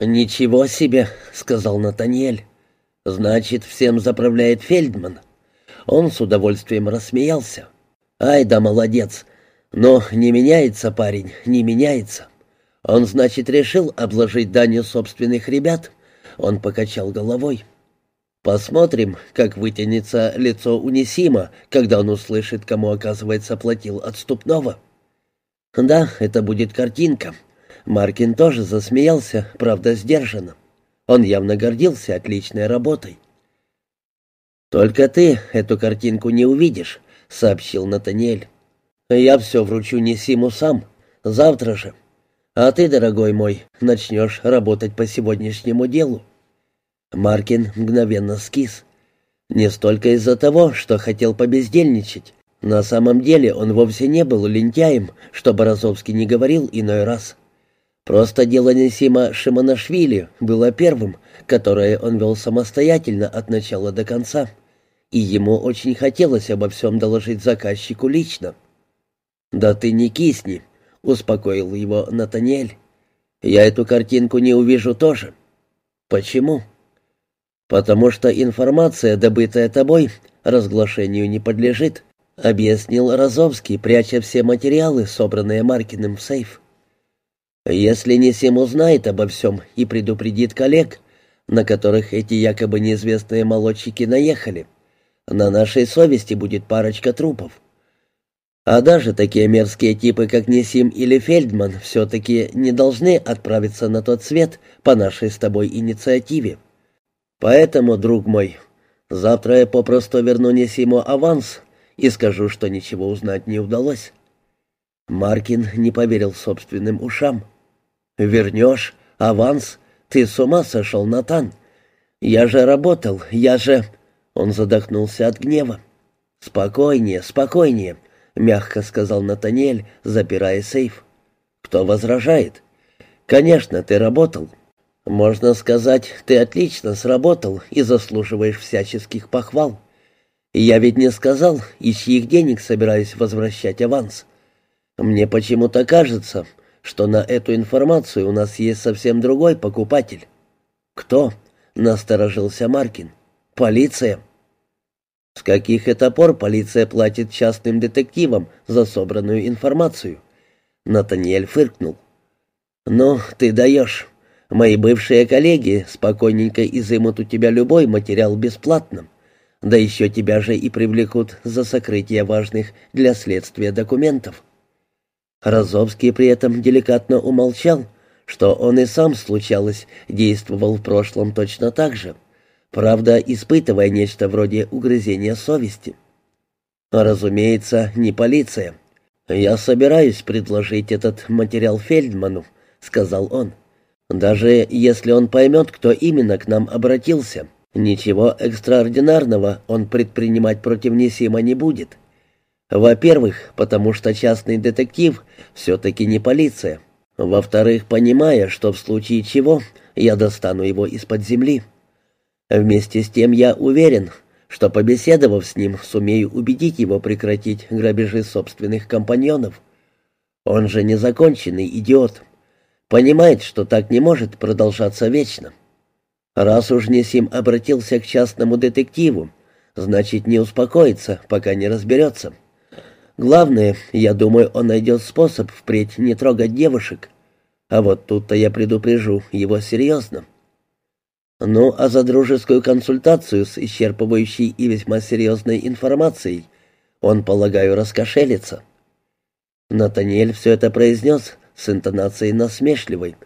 «Ничего себе», — сказал Натаниэль. «Значит, всем заправляет Фельдман». Он с удовольствием рассмеялся. «Ай да молодец! Но не меняется парень, не меняется. Он, значит, решил обложить данью собственных ребят?» Он покачал головой. «Посмотрим, как вытянется лицо Унисима, когда он услышит, кому, оказывается, платил отступного». «Да, это будет картинка». Маркин тоже засмеялся, правда, сдержанно. Он явно гордился отличной работой. «Только ты эту картинку не увидишь», — сообщил Натаниэль. «Я все вручу Несиму сам, завтра же. А ты, дорогой мой, начнешь работать по сегодняшнему делу». Маркин мгновенно скис. Не столько из-за того, что хотел побездельничать. На самом деле он вовсе не был лентяем, что Борозовский не говорил иной раз. Просто дело Несима Шиманашвили было первым, которое он вел самостоятельно от начала до конца, и ему очень хотелось обо всем доложить заказчику лично. «Да ты не кисни», — успокоил его Натаниэль. «Я эту картинку не увижу тоже». «Почему?» «Потому что информация, добытая тобой, разглашению не подлежит», — объяснил Розовский, пряча все материалы, собранные Маркиным в сейф. Если Несим узнает обо всем и предупредит коллег, на которых эти якобы неизвестные молодчики наехали, на нашей совести будет парочка трупов. А даже такие мерзкие типы, как Несим или Фельдман, все-таки не должны отправиться на тот свет по нашей с тобой инициативе. Поэтому, друг мой, завтра я попросту верну Несиму аванс и скажу, что ничего узнать не удалось». Маркин не поверил собственным ушам. «Вернешь? Аванс? Ты с ума сошел, Натан? Я же работал, я же...» Он задохнулся от гнева. «Спокойнее, спокойнее», — мягко сказал Натаниэль, запирая сейф. «Кто возражает?» «Конечно, ты работал. Можно сказать, ты отлично сработал и заслуживаешь всяческих похвал. Я ведь не сказал, из чьих денег собираюсь возвращать аванс. Мне почему-то кажется, что на эту информацию у нас есть совсем другой покупатель». «Кто?» — насторожился Маркин. «Полиция». «С каких это пор полиция платит частным детективам за собранную информацию?» Натаниэль фыркнул. «Ну, ты даешь. Мои бывшие коллеги спокойненько изымут у тебя любой материал бесплатно. Да еще тебя же и привлекут за сокрытие важных для следствия документов». Розовский при этом деликатно умолчал, что он и сам, случалось, действовал в прошлом точно так же, правда, испытывая нечто вроде угрызения совести. «Разумеется, не полиция. Я собираюсь предложить этот материал Фельдману», — сказал он. «Даже если он поймет, кто именно к нам обратился, ничего экстраординарного он предпринимать против Несима не будет». Во-первых, потому что частный детектив все-таки не полиция. Во-вторых, понимая, что в случае чего я достану его из-под земли. Вместе с тем я уверен, что, побеседовав с ним, сумею убедить его прекратить грабежи собственных компаньонов. Он же незаконченный идиот. Понимает, что так не может продолжаться вечно. Раз уж Несим обратился к частному детективу, значит, не успокоится, пока не разберется. Главное, я думаю, он найдет способ впредь не трогать девушек. А вот тут-то я предупрежу его серьезно. Ну, а за дружескую консультацию с исчерпывающей и весьма серьезной информацией он, полагаю, раскошелится. Натаниэль все это произнес с интонацией насмешливой,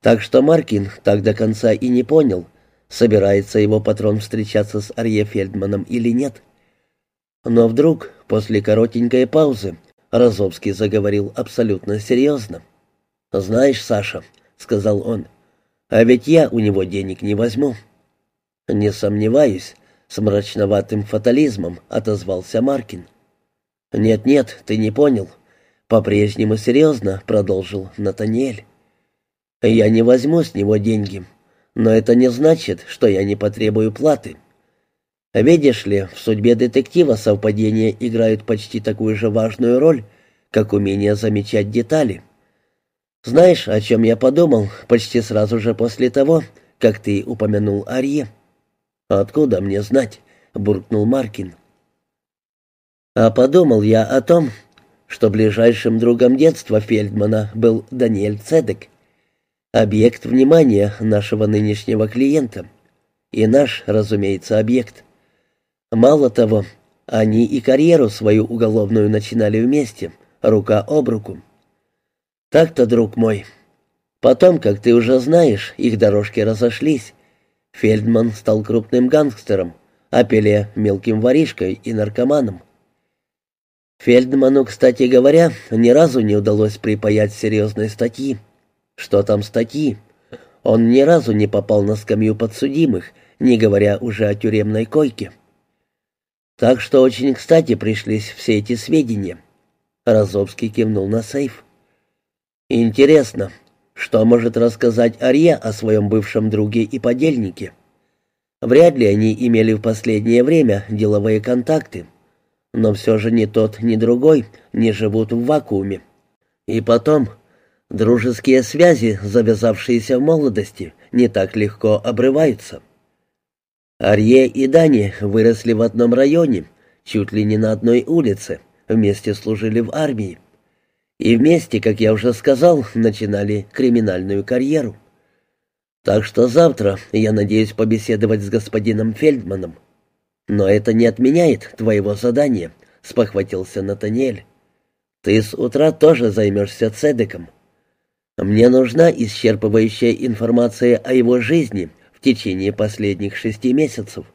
так что Маркин так до конца и не понял, собирается его патрон встречаться с Арье Фельдманом или нет. Но вдруг, после коротенькой паузы, Розовский заговорил абсолютно серьезно. «Знаешь, Саша», — сказал он, — «а ведь я у него денег не возьму». «Не сомневаюсь», — с мрачноватым фатализмом отозвался Маркин. «Нет-нет, ты не понял», — по-прежнему серьезно продолжил Натаниэль. «Я не возьму с него деньги, но это не значит, что я не потребую платы». Видишь ли, в судьбе детектива совпадения играют почти такую же важную роль, как умение замечать детали. Знаешь, о чем я подумал почти сразу же после того, как ты упомянул Арье? Откуда мне знать? буркнул Маркин. А подумал я о том, что ближайшим другом детства Фельдмана был Даниэль Цедек, объект внимания нашего нынешнего клиента. И наш, разумеется, объект. Мало того, они и карьеру свою уголовную начинали вместе, рука об руку. Так-то, друг мой. Потом, как ты уже знаешь, их дорожки разошлись. Фельдман стал крупным гангстером, а Пеле — мелким воришкой и наркоманом. Фельдману, кстати говоря, ни разу не удалось припаять серьезной статьи. Что там статьи? Он ни разу не попал на скамью подсудимых, не говоря уже о тюремной койке. Так что очень кстати пришлись все эти сведения. Розовский кивнул на сейф. Интересно, что может рассказать Арье о своем бывшем друге и подельнике? Вряд ли они имели в последнее время деловые контакты. Но все же ни тот, ни другой не живут в вакууме. И потом, дружеские связи, завязавшиеся в молодости, не так легко обрываются. Арье и Дани выросли в одном районе, чуть ли не на одной улице, вместе служили в армии. И вместе, как я уже сказал, начинали криминальную карьеру. Так что завтра я надеюсь побеседовать с господином Фельдманом. Но это не отменяет твоего задания, спохватился Натаниэль. Ты с утра тоже займешься Цедеком. Мне нужна исчерпывающая информация о его жизни в течение последних шести месяцев.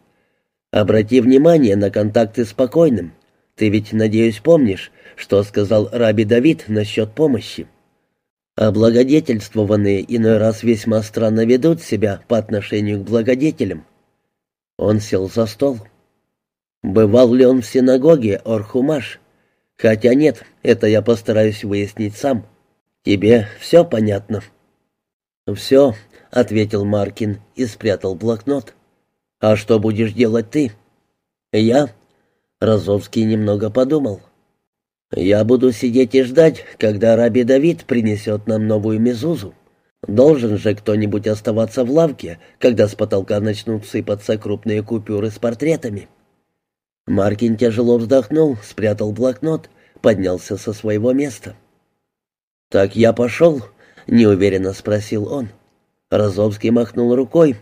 Обрати внимание на контакты с покойным. Ты ведь, надеюсь, помнишь, что сказал Раби Давид насчет помощи. Облагодетельствованные иной раз весьма странно ведут себя по отношению к благодетелям. Он сел за стол. Бывал ли он в синагоге Орхумаш? Хотя нет, это я постараюсь выяснить сам. Тебе все понятно? Все, ответил Маркин и спрятал блокнот. А что будешь делать ты? Я Розовский немного подумал. «Я буду сидеть и ждать, когда Раби Давид принесет нам новую мезузу. Должен же кто-нибудь оставаться в лавке, когда с потолка начнут сыпаться крупные купюры с портретами». Маркин тяжело вздохнул, спрятал блокнот, поднялся со своего места. «Так я пошел?» — неуверенно спросил он. Розовский махнул рукой,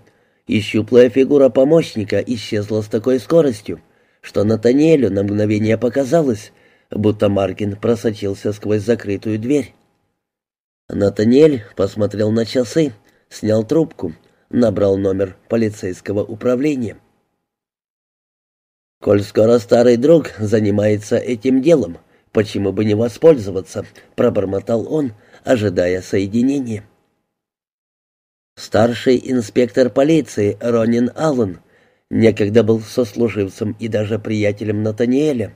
и щуплая фигура помощника исчезла с такой скоростью, что Натаниэлю на мгновение показалось, будто Маркин просочился сквозь закрытую дверь. Натаниэль посмотрел на часы, снял трубку, набрал номер полицейского управления. «Коль скоро старый друг занимается этим делом, почему бы не воспользоваться?» — пробормотал он, ожидая соединения. Старший инспектор полиции Ронин Аллен Некогда был сослуживцем и даже приятелем Натаниэля.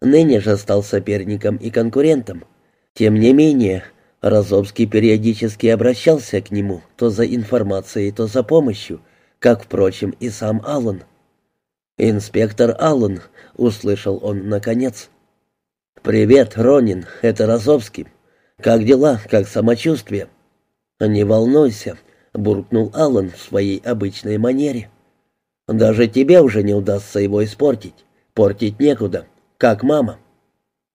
Ныне же стал соперником и конкурентом. Тем не менее, Розовский периодически обращался к нему то за информацией, то за помощью, как, впрочем, и сам Аллан. «Инспектор Аллан», — услышал он наконец. «Привет, Ронин, это Розовский. Как дела, как самочувствие?» «Не волнуйся», — буркнул Аллан в своей обычной манере. Даже тебе уже не удастся его испортить. Портить некуда. Как мама.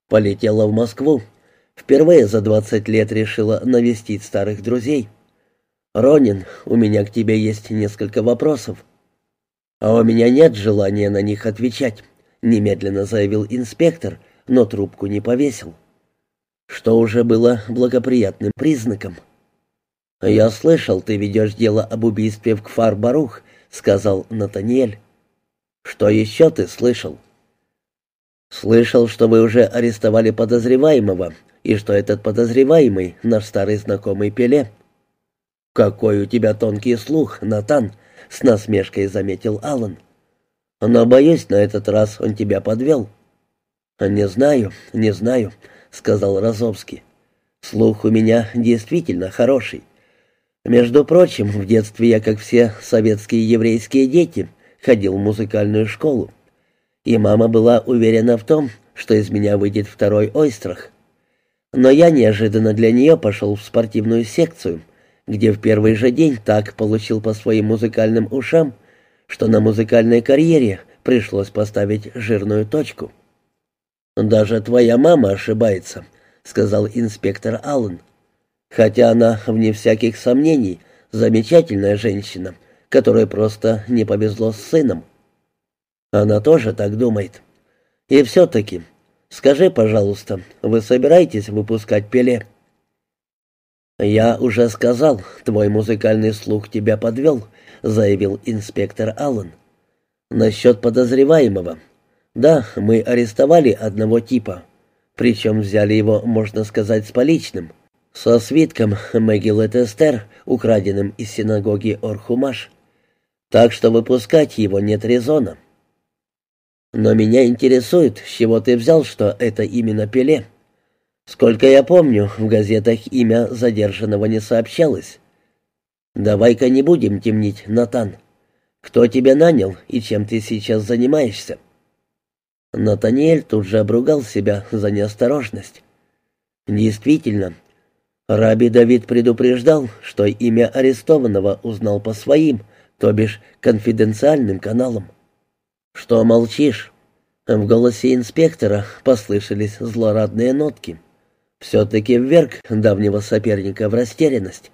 Полетела в Москву. Впервые за двадцать лет решила навестить старых друзей. «Ронин, у меня к тебе есть несколько вопросов». «А у меня нет желания на них отвечать», — немедленно заявил инспектор, но трубку не повесил. Что уже было благоприятным признаком. «Я слышал, ты ведешь дело об убийстве в Кфар-Барух — сказал Натаниэль. «Что еще ты слышал?» «Слышал, что вы уже арестовали подозреваемого, и что этот подозреваемый — наш старый знакомый Пеле». «Какой у тебя тонкий слух, Натан!» — с насмешкой заметил Алан. «Но, боюсь, на этот раз он тебя подвел». «Не знаю, не знаю», — сказал Розовский. «Слух у меня действительно хороший. Между прочим, в детстве я, как все советские еврейские дети, ходил в музыкальную школу. И мама была уверена в том, что из меня выйдет второй ойстрах. Но я неожиданно для нее пошел в спортивную секцию, где в первый же день так получил по своим музыкальным ушам, что на музыкальной карьере пришлось поставить жирную точку. «Даже твоя мама ошибается», — сказал инспектор Аллен. «Хотя она, вне всяких сомнений, замечательная женщина, которой просто не повезло с сыном». «Она тоже так думает. И все-таки, скажи, пожалуйста, вы собираетесь выпускать Пеле?» «Я уже сказал, твой музыкальный слух тебя подвел», — заявил инспектор Аллен. «Насчет подозреваемого. Да, мы арестовали одного типа, причем взяли его, можно сказать, с поличным, со свитком Мэгилет Эстер, украденным из синагоги Орхумаш. Так что выпускать его нет резона. Но меня интересует, с чего ты взял, что это именно Пеле. Сколько я помню, в газетах имя задержанного не сообщалось. Давай-ка не будем темнить, Натан. Кто тебя нанял и чем ты сейчас занимаешься? Натаниэль тут же обругал себя за неосторожность. Действительно, Раби Давид предупреждал, что имя арестованного узнал по своим, то бишь конфиденциальным каналам. «Что молчишь?» В голосе инспектора послышались злорадные нотки. Все-таки вверг давнего соперника в растерянность.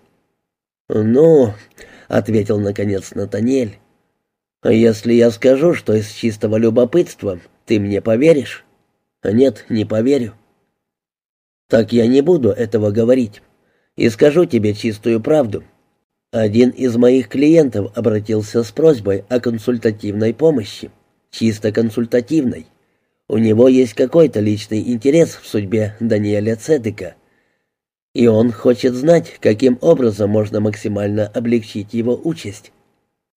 «Ну», — ответил наконец Натаниэль, — «если я скажу, что из чистого любопытства ты мне поверишь? Нет, не поверю. Так я не буду этого говорить. И скажу тебе чистую правду. Один из моих клиентов обратился с просьбой о консультативной помощи. Чисто консультативной. У него есть какой-то личный интерес в судьбе Даниэля Цедека. И он хочет знать, каким образом можно максимально облегчить его участь.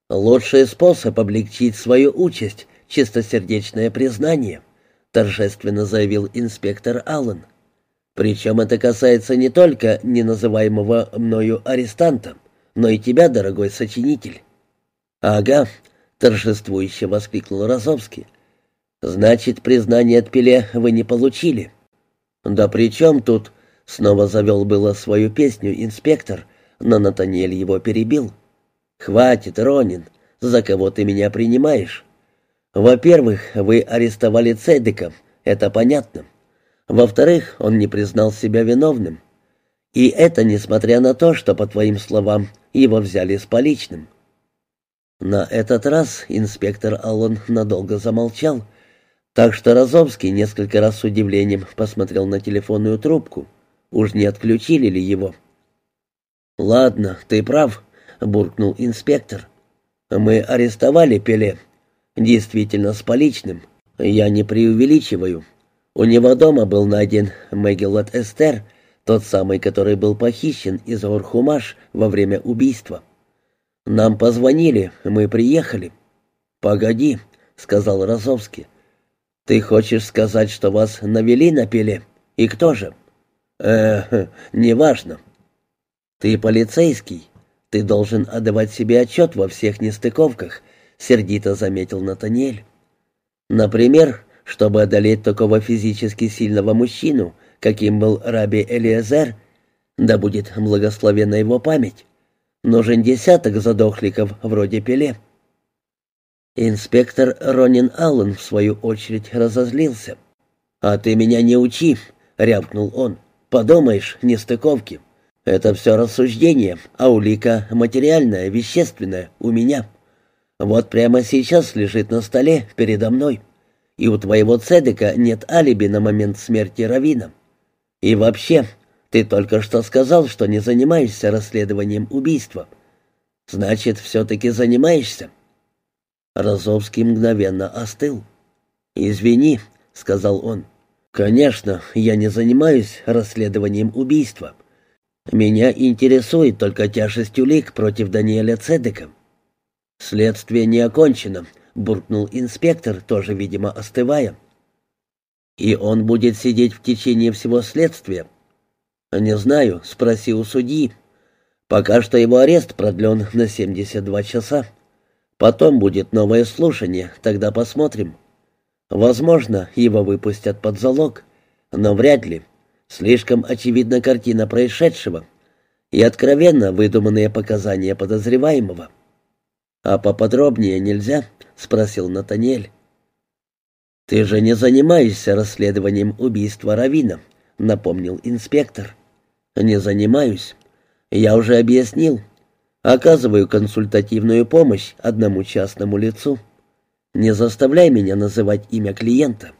Лучший способ облегчить свою участь чистосердечное признание», — торжественно заявил инспектор Аллен. «Причем это касается не только неназываемого мною арестанта, но и тебя, дорогой сочинитель». «Ага», — торжествующе воскликнул Розовский. «Значит, признание от Пеле вы не получили?» «Да при чем тут?» — снова завел было свою песню инспектор, но Натаниэль его перебил. «Хватит, Ронин, за кого ты меня принимаешь? Во-первых, вы арестовали Цедека, это понятно. Во-вторых, он не признал себя виновным. И это несмотря на то, что, по твоим словам, его взяли с поличным. На этот раз инспектор Аллон надолго замолчал, так что Розовский несколько раз с удивлением посмотрел на телефонную трубку. Уж не отключили ли его? «Ладно, ты прав», — буркнул инспектор. «Мы арестовали Пеле, Действительно, с поличным. Я не преувеличиваю. У него дома был найден Мегелот Эстер, тот самый, который был похищен из Орхумаш во время убийства. Нам позвонили, мы приехали. «Погоди», — сказал Розовский. «Ты хочешь сказать, что вас навели на пиле? И кто же?» «Э, неважно. Ты полицейский. Ты должен отдавать себе отчет во всех нестыковках, — сердито заметил Натаниэль. «Например, чтобы одолеть такого физически сильного мужчину, каким был Раби Элиезер, да будет благословена его память, нужен десяток задохликов вроде Пеле». Инспектор Ронин Аллен, в свою очередь, разозлился. «А ты меня не учи!» — рявкнул он. «Подумаешь, нестыковки. Это все рассуждение, а улика материальная, вещественная, у меня». Вот прямо сейчас лежит на столе передо мной. И у твоего Цедека нет алиби на момент смерти Равина. И вообще, ты только что сказал, что не занимаешься расследованием убийства. Значит, все-таки занимаешься?» Розовский мгновенно остыл. «Извини», — сказал он. «Конечно, я не занимаюсь расследованием убийства. Меня интересует только тяжесть улик против Даниэля Цедека. «Следствие не окончено», — буркнул инспектор, тоже, видимо, остывая. «И он будет сидеть в течение всего следствия?» «Не знаю, спроси у судьи. Пока что его арест продлен на 72 часа. Потом будет новое слушание, тогда посмотрим. Возможно, его выпустят под залог, но вряд ли. Слишком очевидна картина происшедшего и откровенно выдуманные показания подозреваемого. «А поподробнее нельзя?» — спросил Натаниэль. «Ты же не занимаешься расследованием убийства Равина», — напомнил инспектор. «Не занимаюсь. Я уже объяснил. Оказываю консультативную помощь одному частному лицу. Не заставляй меня называть имя клиента.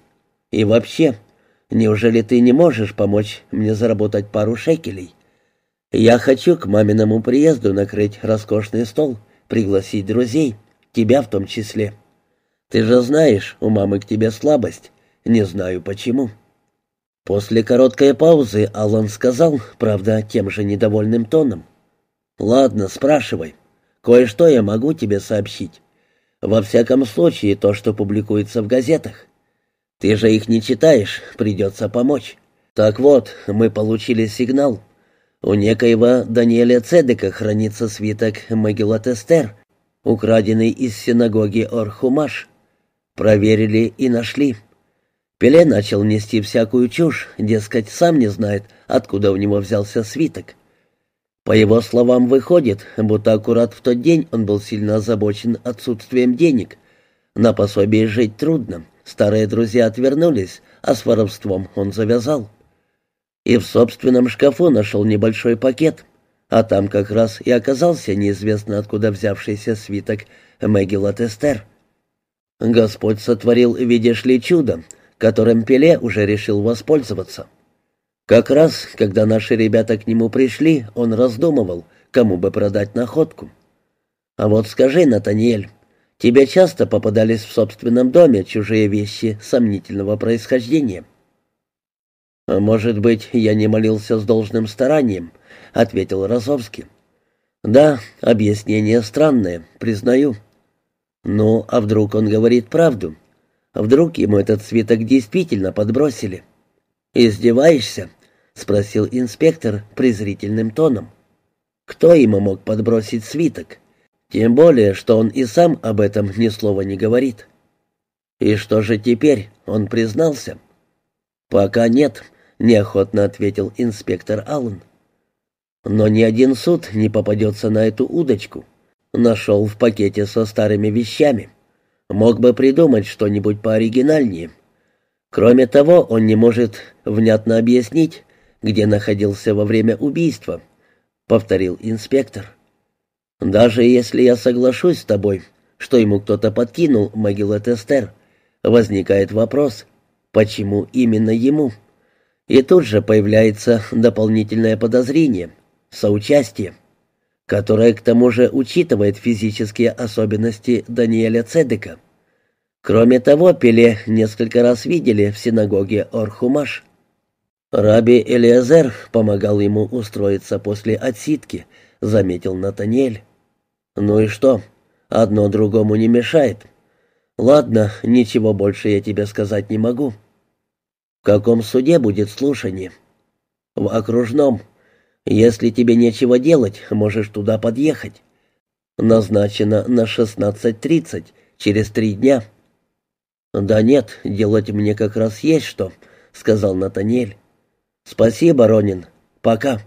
И вообще, неужели ты не можешь помочь мне заработать пару шекелей? Я хочу к маминому приезду накрыть роскошный стол, пригласить друзей, тебя в том числе». Ты же знаешь, у мамы к тебе слабость. Не знаю почему». После короткой паузы Аллан сказал, правда, тем же недовольным тоном. «Ладно, спрашивай. Кое-что я могу тебе сообщить. Во всяком случае, то, что публикуется в газетах. Ты же их не читаешь, придется помочь. Так вот, мы получили сигнал. У некоего Даниэля Цедека хранится свиток Эстер, украденный из синагоги Орхумаш. Проверили и нашли. Пеле начал нести всякую чушь, дескать, сам не знает, откуда у него взялся свиток. По его словам, выходит, будто аккурат в тот день он был сильно озабочен отсутствием денег. На пособии жить трудно, старые друзья отвернулись, а с воровством он завязал. И в собственном шкафу нашел небольшой пакет, а там как раз и оказался неизвестно откуда взявшийся свиток Мэгги Латестер. Господь сотворил, видишь ли, чудо, которым Пеле уже решил воспользоваться. Как раз, когда наши ребята к нему пришли, он раздумывал, кому бы продать находку. А вот скажи, Натаниэль, тебе часто попадались в собственном доме чужие вещи сомнительного происхождения? «А «Может быть, я не молился с должным старанием», — ответил Розовский. «Да, объяснение странное, признаю. Ну, а вдруг он говорит правду? Вдруг ему этот свиток действительно подбросили? «Издеваешься?» — спросил инспектор презрительным тоном. «Кто ему мог подбросить свиток? Тем более, что он и сам об этом ни слова не говорит». «И что же теперь? Он признался?» «Пока нет», — неохотно ответил инспектор Аллен. «Но ни один суд не попадется на эту удочку». Нашел в пакете со старыми вещами. Мог бы придумать что-нибудь пооригинальнее. Кроме того, он не может внятно объяснить, где находился во время убийства, повторил инспектор. Даже если я соглашусь с тобой, что ему кто-то подкинул могилу Тестер, возникает вопрос, почему именно ему? И тут же появляется дополнительное подозрение — соучастие которая к тому же учитывает физические особенности Даниэля Цедека. Кроме того, Пеле несколько раз видели в синагоге Орхумаш. Раби Элиазер помогал ему устроиться после отсидки, заметил Натаниэль. Ну и что? Одно другому не мешает. Ладно, ничего больше я тебе сказать не могу. В каком суде будет слушание? В окружном. Если тебе нечего делать, можешь туда подъехать. Назначено на 16.30, через три дня». «Да нет, делать мне как раз есть что», — сказал Натаниэль. «Спасибо, Ронин. Пока».